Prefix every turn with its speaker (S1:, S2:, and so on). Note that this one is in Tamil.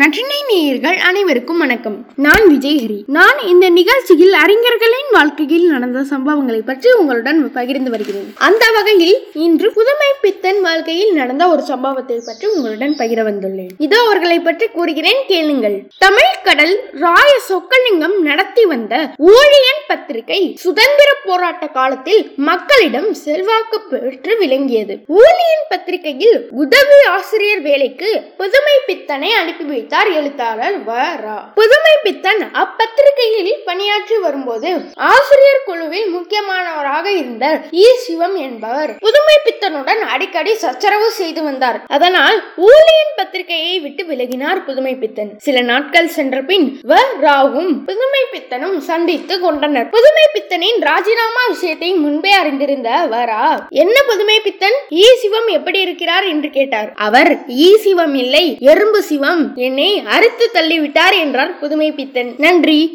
S1: நற்றினை நேயர்கள் அனைவருக்கும் வணக்கம். நான் விஜயஹரி நான் இந்த நிகழ்ச்சியில் அறிஞர்களின் வாழ்க்கையில் நடந்த சம்பவங்களை பற்றி உங்களுடன் பகிர்ந்து வருகிறேன். அந்த வகையில் இன்று புதுமை பித்தன் வாழ்க்கையில் நடந்த ஒரு சம்பவத்தை பற்றி உங்களுடன் பகிர வந்துள்ளேன். இதோ அவர்களை பற்றி கூறுகிறேன் கேளுங்கள். தமிழ் கடல் ராய சொக்கலிங்கம் நடத்தி வந்த ஊழியன் பத்திரிகை சுதந்திர போராட்ட காலத்தில் மக்களிடம் செல்வாக்கு பெற்று விளங்கியது. ஊழியன் பத்திரிகையில் உதவி ஆசிரியர் வேலைக்கு புதுமை பித்தனை அனுப்பி வைத்தார் எழுத்தாளர் வ. ரா. புதுமை பித்தன் அப்பத்திரிகையில் பணியாற்றி வரும்போது ஆசிரியர் குழுவில் முக்கியமானவராக இருந்தார். ஈ. சிவம் என்பவர் புதுமை பித்தனுடன் அடிக்கடி சச்சரவு செய்து வந்தார். அதனால் ஊழியன் பத்திரிகையை விட்டு விலகினார் புதுமை பித்தன். சில நாட்கள் சென்ற பின் வ. ராவும் புதுமை பித்தனும் சந்தித்து கொண்டனர். புதுமை பித்தனின் ராஜினாமா விஷயத்தை முன்பே அறிந்திருந்த வரா என்ன புதுமை பித்தன்? ஈ. சிவம் எப்படி இருக்கிறார்? என்று கேட்டார். அவர் ஈ. சிவம் இல்லை எறும்பு சிவம். என்னை அறுத்து தள்ளிவிட்டார் என்றார் புதுமை பித்தன். நன்றி.